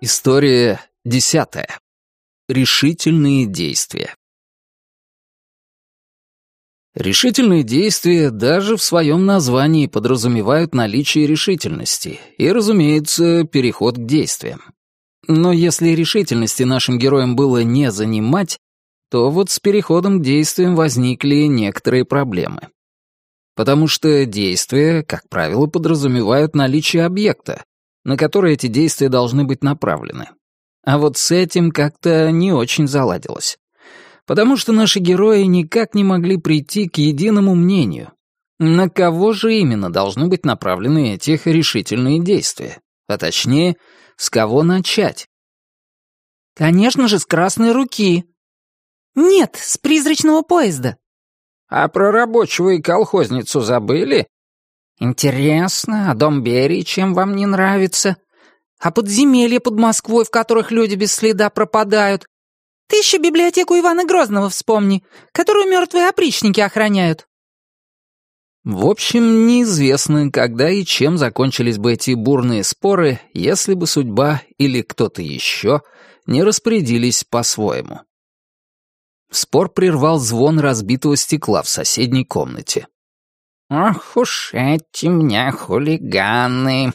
История десятая. Решительные действия. Решительные действия даже в своем названии подразумевают наличие решительности и, разумеется, переход к действиям. Но если решительности нашим героям было не занимать, то вот с переходом к действиям возникли некоторые проблемы. Потому что действия, как правило, подразумевают наличие объекта, на который эти действия должны быть направлены. А вот с этим как-то не очень заладилось. Потому что наши герои никак не могли прийти к единому мнению. На кого же именно должны быть направлены эти решительные действия? А точнее, с кого начать? «Конечно же, с красной руки». «Нет, с призрачного поезда». «А про рабочего и колхозницу забыли?» «Интересно, а дом Берии чем вам не нравится? А подземелья под Москвой, в которых люди без следа пропадают? Ты еще библиотеку Ивана Грозного вспомни, которую мертвые опричники охраняют». В общем, неизвестно, когда и чем закончились бы эти бурные споры, если бы судьба или кто-то еще не распорядились по-своему. Спор прервал звон разбитого стекла в соседней комнате. «Ох уж эти меня хулиганы!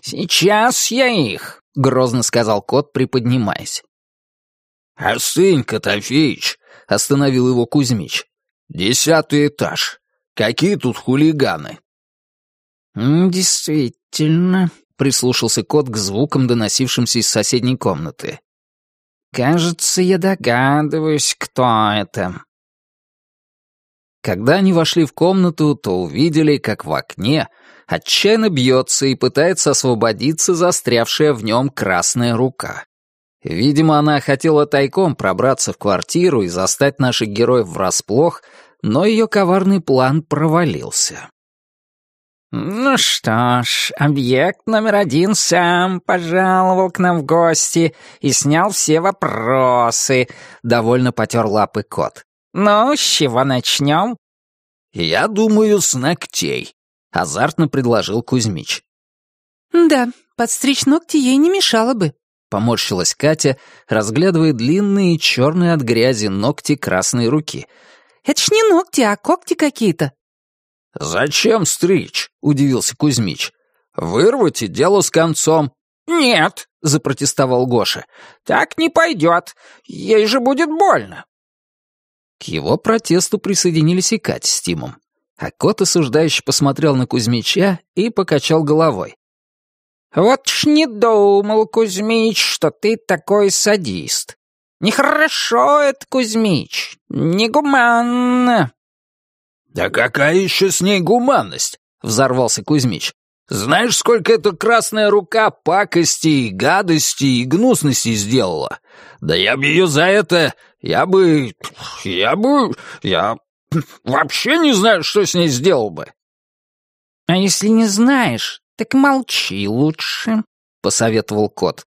Сейчас я их!» — грозно сказал кот, приподнимаясь. «Остынь, Котофеич!» — остановил его Кузьмич. «Десятый этаж. Какие тут хулиганы?» «Действительно», — прислушался кот к звукам, доносившимся из соседней комнаты. «Кажется, я догадываюсь, кто это. Когда они вошли в комнату, то увидели, как в окне отчаянно бьется и пытается освободиться застрявшая в нем красная рука. Видимо, она хотела тайком пробраться в квартиру и застать наших героев врасплох, но ее коварный план провалился. «Ну что ж, объект номер один сам пожаловал к нам в гости и снял все вопросы», — довольно потер лапы кот. «Ну, с чего начнем?» «Я думаю, с ногтей», — азартно предложил Кузьмич. «Да, подстричь ногти ей не мешало бы», — поморщилась Катя, разглядывая длинные черные от грязи ногти красной руки. «Это ж не ногти, а когти какие-то». «Зачем стричь?» — удивился Кузьмич. «Вырвать и дело с концом». «Нет», — запротестовал Гоша, — «так не пойдет. Ей же будет больно». Его протесту присоединились и Катя с Тимом. А кот осуждающе посмотрел на Кузьмича и покачал головой. «Вот ж не думал, Кузьмич, что ты такой садист. Нехорошо это, Кузьмич, негуманно». «Да какая еще с ней гуманность?» — взорвался Кузьмич. «Знаешь, сколько эта красная рука пакости, гадости и гнусности сделала? Да я бы ее за это я бы... я бы... я вообще не знаю, что с ней сделал бы». «А если не знаешь, так молчи лучше», — посоветовал кот.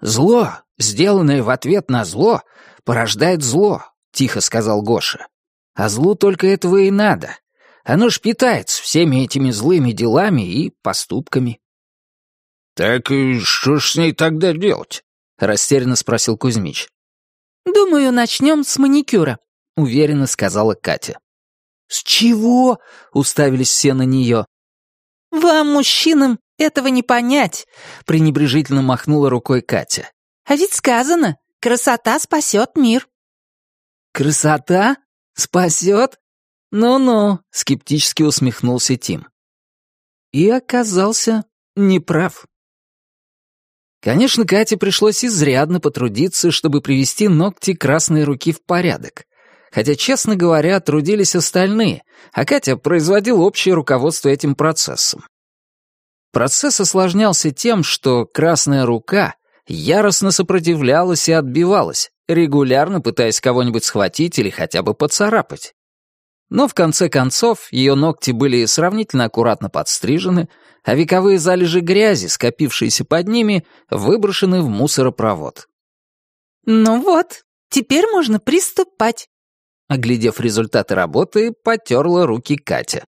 «Зло, сделанное в ответ на зло, порождает зло», — тихо сказал Гоша. «А злу только этого и надо. Оно ж питается всеми этими злыми делами и поступками». «Так и что ж с ней тогда делать?» — растерянно спросил Кузьмич. «Думаю, начнем с маникюра», — уверенно сказала Катя. «С чего?» — уставились все на нее. «Вам, мужчинам, этого не понять», — пренебрежительно махнула рукой Катя. «А ведь сказано, красота спасет мир». «Красота? Спасет? Ну-ну», — скептически усмехнулся Тим. И оказался неправ. Конечно, Кате пришлось изрядно потрудиться, чтобы привести ногти красной руки в порядок. Хотя, честно говоря, трудились остальные, а Катя производила общее руководство этим процессом. Процесс осложнялся тем, что красная рука яростно сопротивлялась и отбивалась, регулярно пытаясь кого-нибудь схватить или хотя бы поцарапать. Но в конце концов ее ногти были сравнительно аккуратно подстрижены, а вековые залежи грязи, скопившиеся под ними, выброшены в мусоропровод. «Ну вот, теперь можно приступать», — оглядев результаты работы, потерла руки Катя.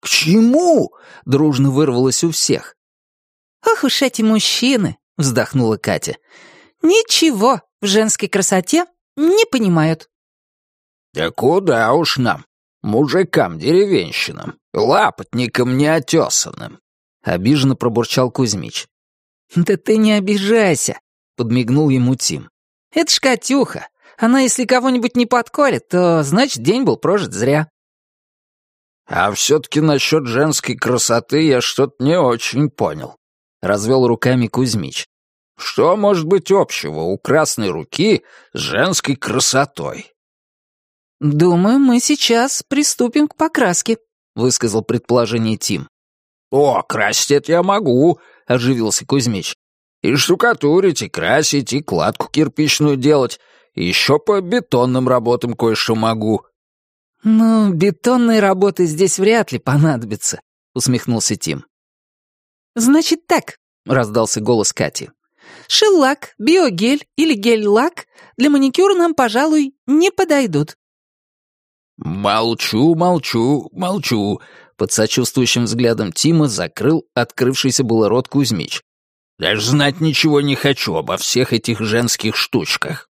«К чему?» — дружно вырвалось у всех. «Ох уж эти мужчины!» — вздохнула Катя. «Ничего в женской красоте не понимают». «Да куда уж нам, мужикам-деревенщинам, лапотникам неотесанным!» — обиженно пробурчал Кузьмич. «Да ты не обижайся», — подмигнул ему Тим. «Это ж Катюха. Она, если кого-нибудь не подколет, то, значит, день был прожит зря». «А все-таки насчет женской красоты я что-то не очень понял», — развел руками Кузьмич. «Что может быть общего у красной руки с женской красотой?» «Думаю, мы сейчас приступим к покраске», — высказал предположение Тим. «О, красить это я могу», — оживился Кузьмич. «И штукатурить, и красить, и кладку кирпичную делать, и еще по бетонным работам кое-что могу». «Ну, бетонной работы здесь вряд ли понадобится», — усмехнулся Тим. «Значит так», — раздался голос Кати. «Шеллак, биогель или гель-лак для маникюра нам, пожалуй, не подойдут». «Молчу, молчу, молчу», — под сочувствующим взглядом Тима закрыл открывшийся было рот Кузьмич. «Даже знать ничего не хочу обо всех этих женских штучках».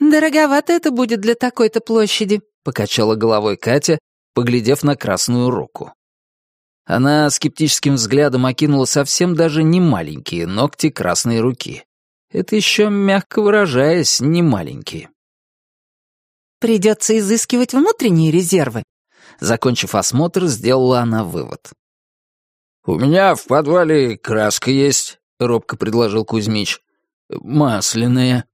«Дороговато это будет для такой-то площади», — покачала головой Катя, поглядев на красную руку. Она скептическим взглядом окинула совсем даже не маленькие ногти красной руки. Это еще, мягко выражаясь, не маленькие. «Придется изыскивать внутренние резервы», — закончив осмотр, сделала она вывод. «У меня в подвале краска есть», — робко предложил Кузьмич. «Масляная».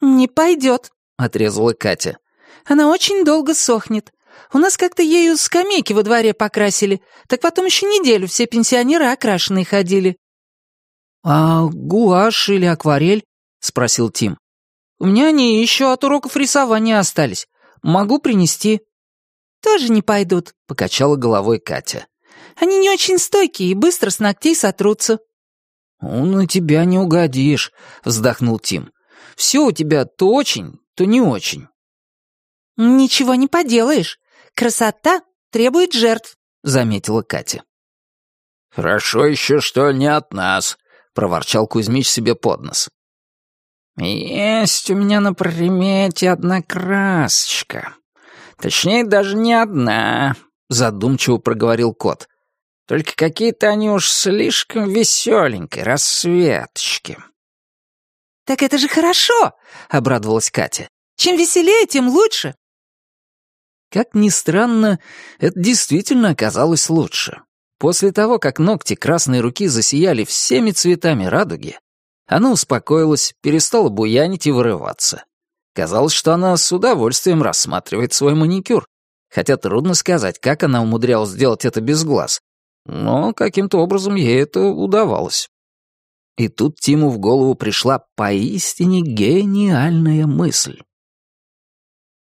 «Не пойдет», — отрезала Катя. Она очень долго сохнет. У нас как-то ею скамейки во дворе покрасили, так потом еще неделю все пенсионеры окрашенные ходили». «А гуашь или акварель?» — спросил Тим. «У меня они еще от уроков рисования остались. Могу принести». «Тоже не пойдут», — покачала головой Катя. «Они не очень стойкие и быстро с ногтей сотрутся». «Ну, на тебя не угодишь», — вздохнул Тим. «Все у тебя то очень, то не очень». «Ничего не поделаешь. Красота требует жертв», — заметила Катя. «Хорошо еще, что не от нас», — проворчал Кузьмич себе под нос. «Есть у меня на примете одна красочка. Точнее, даже не одна», — задумчиво проговорил кот. «Только какие-то они уж слишком веселенькие, расцветочки». «Так это же хорошо!» — обрадовалась Катя. «Чем веселее, тем лучше. Как ни странно, это действительно оказалось лучше. После того, как ногти красной руки засияли всеми цветами радуги, она успокоилась, перестала буянить и вырываться. Казалось, что она с удовольствием рассматривает свой маникюр, хотя трудно сказать, как она умудрялась сделать это без глаз. Но каким-то образом ей это удавалось. И тут Тиму в голову пришла поистине гениальная мысль.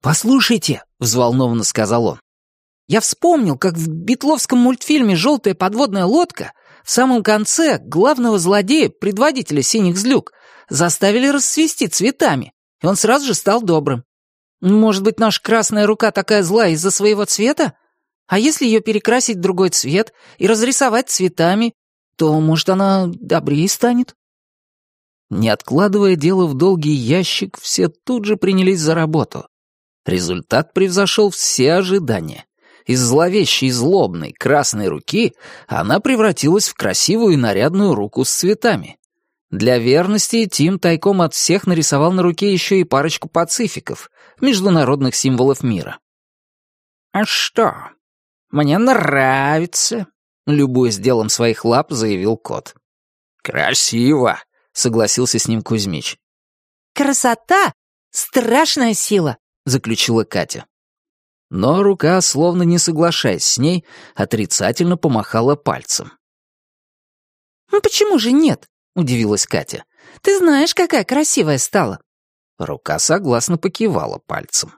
«Послушайте», — взволнованно сказал он, «я вспомнил, как в битловском мультфильме «Желтая подводная лодка» в самом конце главного злодея, предводителя синих злюк, заставили расцвести цветами, и он сразу же стал добрым. Может быть, наша красная рука такая злая из-за своего цвета? А если ее перекрасить в другой цвет и разрисовать цветами, то, может, она добрее станет?» Не откладывая дело в долгий ящик, все тут же принялись за работу. Результат превзошел все ожидания. Из зловещей злобной красной руки она превратилась в красивую и нарядную руку с цветами. Для верности Тим тайком от всех нарисовал на руке еще и парочку пацификов, международных символов мира. «А что? Мне нравится», — любуясь делом своих лап, заявил кот. «Красиво», — согласился с ним Кузьмич. «Красота — страшная сила», заключила Катя. Но рука, словно не соглашаясь с ней, отрицательно помахала пальцем. «Ну почему же нет?» — удивилась Катя. «Ты знаешь, какая красивая стала». Рука согласно покивала пальцем.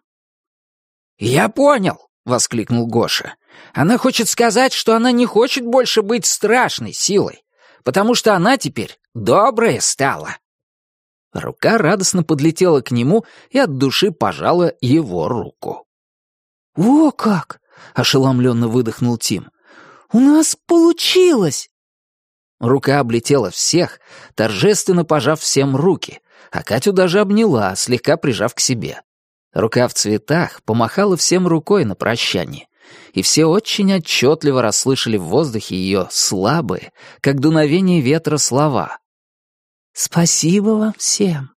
«Я понял!» — воскликнул Гоша. «Она хочет сказать, что она не хочет больше быть страшной силой, потому что она теперь добрая стала». Рука радостно подлетела к нему и от души пожала его руку. «О как!» — ошеломленно выдохнул Тим. «У нас получилось!» Рука облетела всех, торжественно пожав всем руки, а Катю даже обняла, слегка прижав к себе. Рука в цветах помахала всем рукой на прощание, и все очень отчетливо расслышали в воздухе ее слабые, как дуновение ветра, слова. «Спасибо вам всем.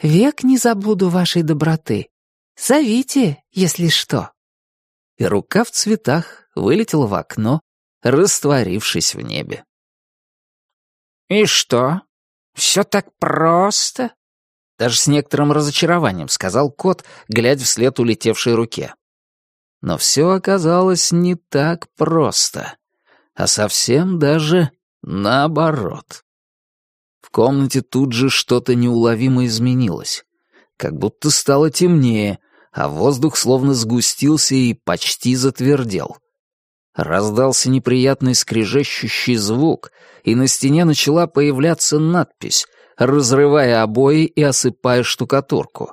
Век не забуду вашей доброты. Зовите, если что». И рука в цветах вылетела в окно, растворившись в небе. «И что? Все так просто?» Даже с некоторым разочарованием сказал кот, глядя вслед улетевшей руке. Но все оказалось не так просто, а совсем даже наоборот. В комнате тут же что-то неуловимо изменилось, как будто стало темнее, а воздух словно сгустился и почти затвердел. Раздался неприятный скрежещущий звук, и на стене начала появляться надпись, разрывая обои и осыпая штукатурку.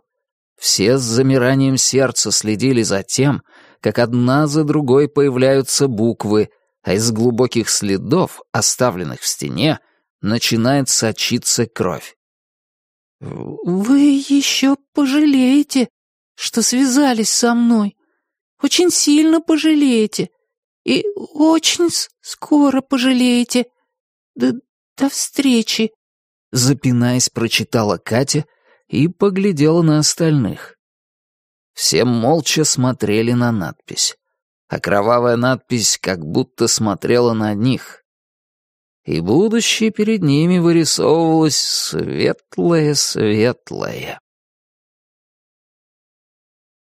Все с замиранием сердца следили за тем, как одна за другой появляются буквы, а из глубоких следов, оставленных в стене, начинает сочиться кровь. «Вы еще пожалеете, что связались со мной. Очень сильно пожалеете. И очень скоро пожалеете. До, до встречи», — запинаясь, прочитала Катя и поглядела на остальных. Все молча смотрели на надпись. А кровавая надпись как будто смотрела на них. И будущее перед ними вырисовывалось светлое-светлое.